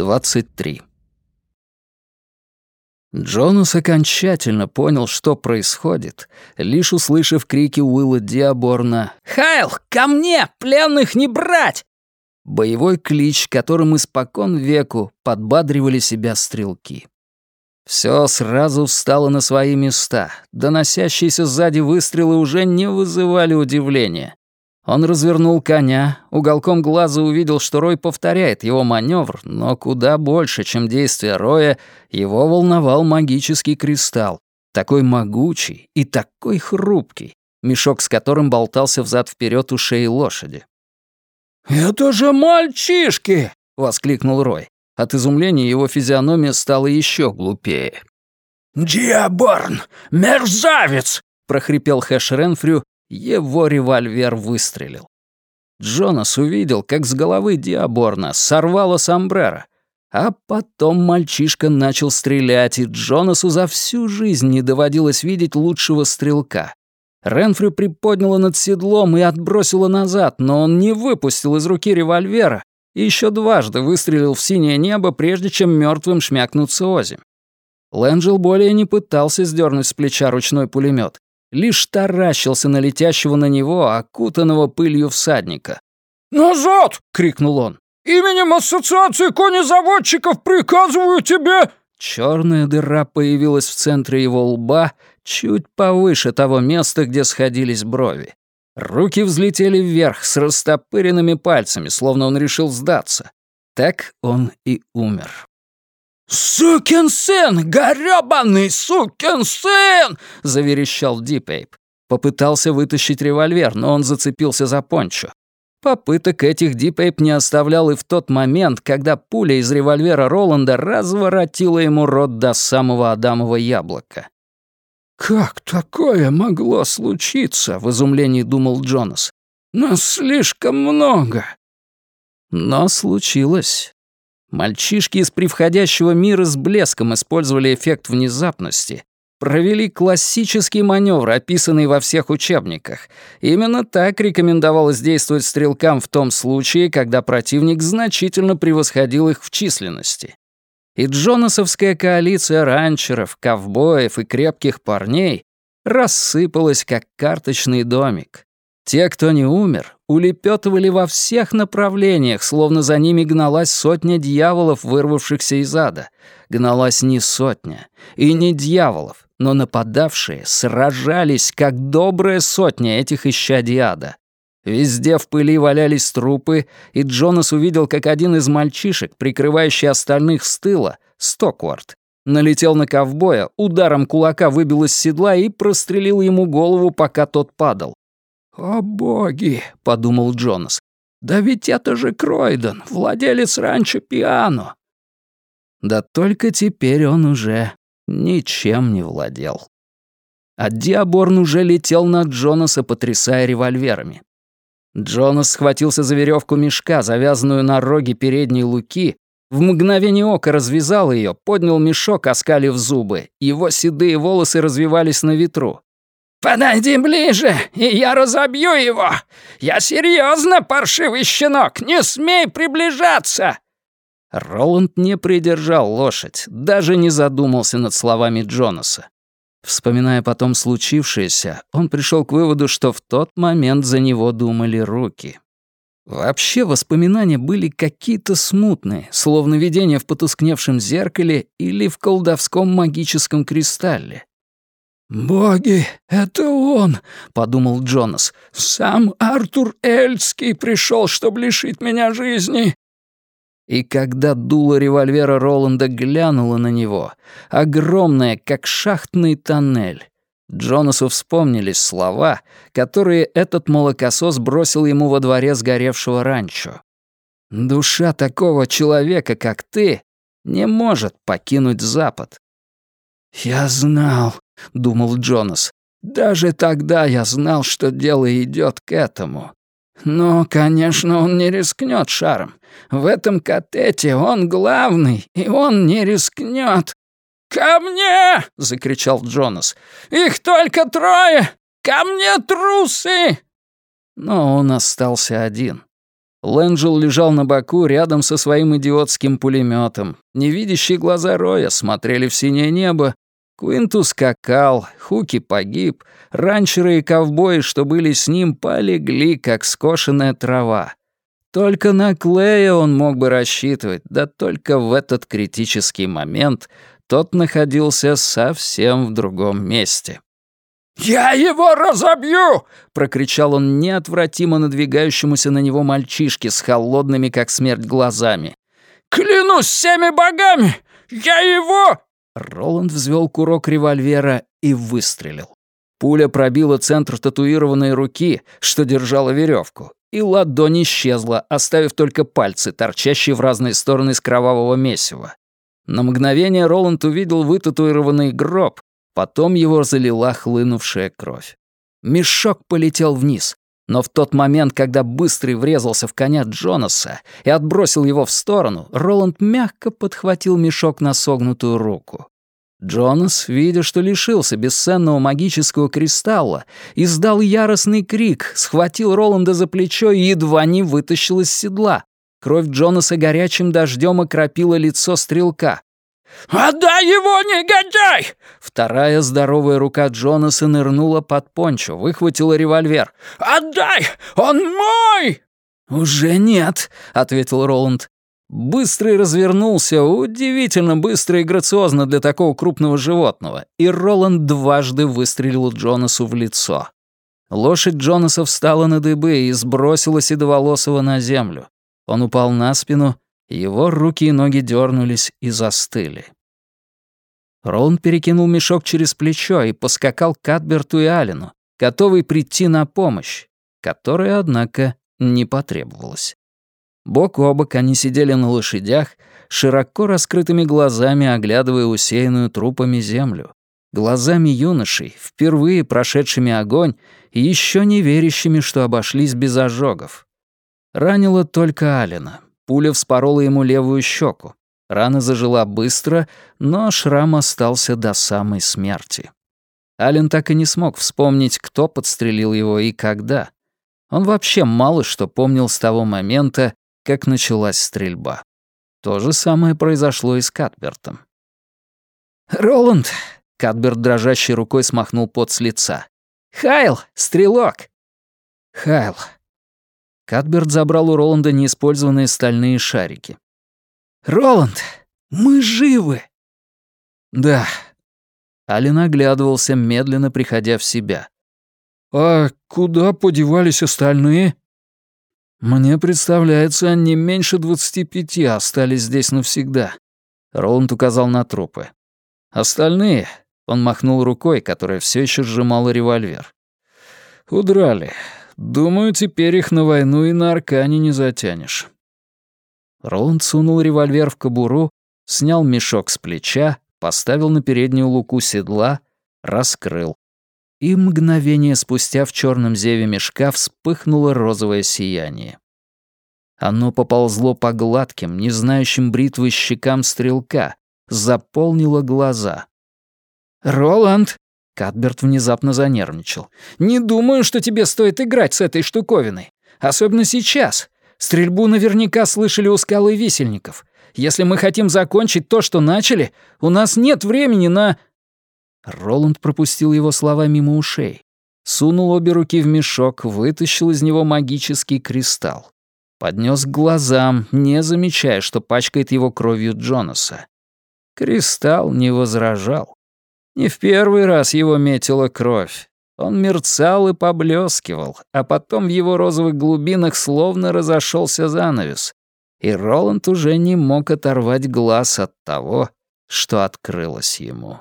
23. Джонас окончательно понял, что происходит, лишь услышав крики Уилла Диаборна «Хайл, ко мне! Пленных не брать!» Боевой клич, которым испокон веку подбадривали себя стрелки. Все сразу встало на свои места. Доносящиеся сзади выстрелы уже не вызывали удивления. Он развернул коня, уголком глаза увидел, что Рой повторяет его маневр, но куда больше, чем действие Роя, его волновал магический кристалл, такой могучий и такой хрупкий, мешок с которым болтался взад вперед у шеи лошади. «Это же мальчишки!» — воскликнул Рой. От изумления его физиономия стала еще глупее. «Диаборн! Мерзавец!» — прохрипел Хэш Ренфрю его револьвер выстрелил. Джонас увидел, как с головы Диаборна сорвало сомбреро, а потом мальчишка начал стрелять, и Джонасу за всю жизнь не доводилось видеть лучшего стрелка. Ренфрю приподняла над седлом и отбросила назад, но он не выпустил из руки револьвера и еще дважды выстрелил в синее небо, прежде чем мертвым шмякнуться озимь. Лэнджел более не пытался сдернуть с плеча ручной пулемет, лишь таращился на летящего на него, окутанного пылью всадника. «Назад!» — крикнул он. «Именем Ассоциации конезаводчиков приказываю тебе...» Черная дыра появилась в центре его лба, чуть повыше того места, где сходились брови. Руки взлетели вверх с растопыренными пальцами, словно он решил сдаться. Так он и умер. «Сукин сын! Горёбаный сукин сын!» — заверещал Дипейп. Попытался вытащить револьвер, но он зацепился за пончо. Попыток этих Дипейп не оставлял и в тот момент, когда пуля из револьвера Роланда разворотила ему рот до самого Адамова яблока. «Как такое могло случиться?» — в изумлении думал Джонас. «Нас слишком много». Но случилось. Мальчишки из превходящего мира с блеском использовали эффект внезапности, провели классический маневр, описанный во всех учебниках. Именно так рекомендовалось действовать стрелкам в том случае, когда противник значительно превосходил их в численности. И джонасовская коалиция ранчеров, ковбоев и крепких парней рассыпалась, как карточный домик. Те, кто не умер, улепетывали во всех направлениях, словно за ними гналась сотня дьяволов, вырвавшихся из ада. Гналась не сотня и не дьяволов, но нападавшие сражались, как добрая сотня этих исчадий ада. Везде в пыли валялись трупы, и Джонас увидел, как один из мальчишек, прикрывающий остальных с тыла, Стоквард, налетел на ковбоя, ударом кулака выбил из седла и прострелил ему голову, пока тот падал. «О боги!» — подумал Джонас. «Да ведь это же Кройден, владелец ранчо Пиано!» Да только теперь он уже ничем не владел. А Диаборн уже летел на Джонаса, потрясая револьверами. Джонас схватился за веревку мешка, завязанную на роге передней луки, в мгновение ока развязал ее, поднял мешок, оскалив зубы. Его седые волосы развивались на ветру. «Подойди ближе, и я разобью его! Я серьезно, паршивый щенок, не смей приближаться!» Роланд не придержал лошадь, даже не задумался над словами Джонаса. Вспоминая потом случившееся, он пришел к выводу, что в тот момент за него думали руки. Вообще воспоминания были какие-то смутные, словно видение в потускневшем зеркале или в колдовском магическом кристалле. «Боги, это он!» — подумал Джонас. «Сам Артур Эльский пришел, чтобы лишить меня жизни!» И когда дуло револьвера Роланда глянуло на него, огромное, как шахтный тоннель, Джонасу вспомнились слова, которые этот молокосос бросил ему во дворе сгоревшего ранчо. «Душа такого человека, как ты, не может покинуть Запад». «Я знал», — думал Джонас. «Даже тогда я знал, что дело идет к этому. Но, конечно, он не рискнет шаром. В этом катете он главный, и он не рискнет. «Ко мне!» — закричал Джонас. «Их только трое! Ко мне трусы!» Но он остался один. Лэнджел лежал на боку рядом со своим идиотским пулеметом. Невидящие глаза Роя смотрели в синее небо. Куинту скакал, Хуки погиб, ранчеры и ковбои, что были с ним, полегли, как скошенная трава. Только на Клея он мог бы рассчитывать, да только в этот критический момент тот находился совсем в другом месте. «Я его разобью!» — прокричал он неотвратимо надвигающемуся на него мальчишке с холодными, как смерть, глазами. «Клянусь всеми богами! Я его...» Роланд взвел курок револьвера и выстрелил. Пуля пробила центр татуированной руки, что держала веревку, и ладонь исчезла, оставив только пальцы, торчащие в разные стороны с кровавого месива. На мгновение Роланд увидел вытатуированный гроб, Потом его залила хлынувшая кровь. Мешок полетел вниз, но в тот момент, когда Быстрый врезался в коня Джонаса и отбросил его в сторону, Роланд мягко подхватил мешок на согнутую руку. Джонас, видя, что лишился бесценного магического кристалла, издал яростный крик, схватил Роланда за плечо и едва не вытащил из седла. Кровь Джонаса горячим дождем окропила лицо стрелка. «Отдай его, негодяй!» Вторая здоровая рука Джонаса нырнула под пончо, выхватила револьвер. «Отдай! Он мой!» «Уже нет», — ответил Роланд. Быстрый развернулся, удивительно быстро и грациозно для такого крупного животного, и Роланд дважды выстрелил Джонасу в лицо. Лошадь Джонаса встала на дыбы и сбросила Седоволосого на землю. Он упал на спину, его руки и ноги дернулись и застыли. Роланд перекинул мешок через плечо и поскакал к Адберту и Алину, готовый прийти на помощь, которая, однако, не потребовалась. Бок о бок они сидели на лошадях, широко раскрытыми глазами оглядывая усеянную трупами землю, глазами юношей, впервые прошедшими огонь и еще не верящими, что обошлись без ожогов. Ранило только Алина. Пуля вспорола ему левую щеку. Рана зажила быстро, но шрам остался до самой смерти. Ален так и не смог вспомнить, кто подстрелил его и когда. Он вообще мало что помнил с того момента, как началась стрельба. То же самое произошло и с Катбертом. «Роланд!» — Катберт дрожащей рукой смахнул пот с лица. «Хайл! Стрелок!» «Хайл!» Катберт забрал у Роланда неиспользованные стальные шарики. «Роланд, мы живы!» «Да». Ален оглядывался, медленно приходя в себя. «А куда подевались остальные?» «Мне представляется, не меньше двадцати пяти остались здесь навсегда», — Роланд указал на трупы. «Остальные...» — он махнул рукой, которая все еще сжимала револьвер. «Удрали. Думаю, теперь их на войну и на Аркане не затянешь». Роланд сунул револьвер в кобуру, снял мешок с плеча, поставил на переднюю луку седла, раскрыл. И мгновение спустя в черном зеве мешка вспыхнуло розовое сияние. Оно поползло по гладким, не знающим бритвы щекам стрелка, заполнило глаза. «Роланд!» Катберт внезапно занервничал. «Не думаю, что тебе стоит играть с этой штуковиной. Особенно сейчас. Стрельбу наверняка слышали у скалы висельников. Если мы хотим закончить то, что начали, у нас нет времени на...» Роланд пропустил его слова мимо ушей. Сунул обе руки в мешок, вытащил из него магический кристалл. Поднес к глазам, не замечая, что пачкает его кровью Джонаса. Кристалл не возражал. Не в первый раз его метила кровь. Он мерцал и поблескивал, а потом в его розовых глубинах словно разошелся занавес, и Роланд уже не мог оторвать глаз от того, что открылось ему.